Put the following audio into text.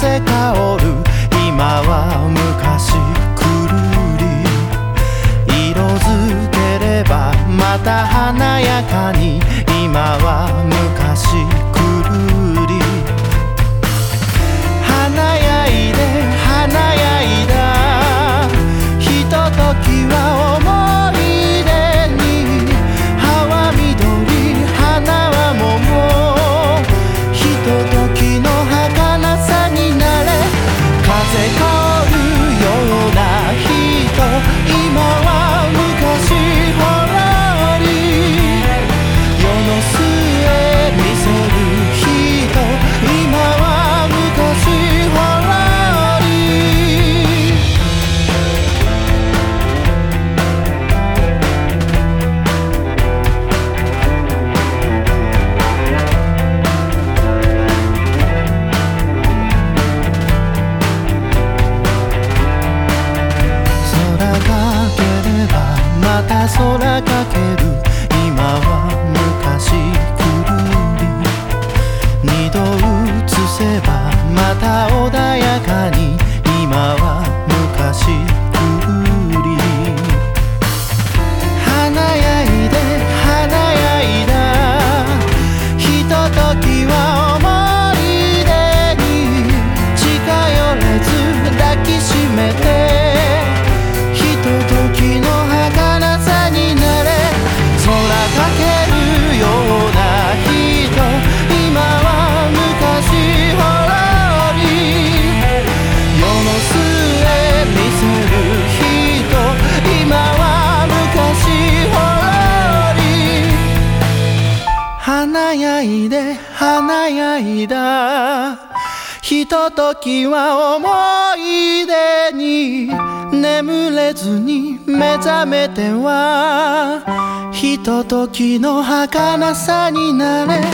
風香る。今は昔くるり。色づければまた華やかに。今は昔空かけ華やいで華やいだ。ひとときは思い出に眠れずに目覚めては。ひとときの儚さになれ。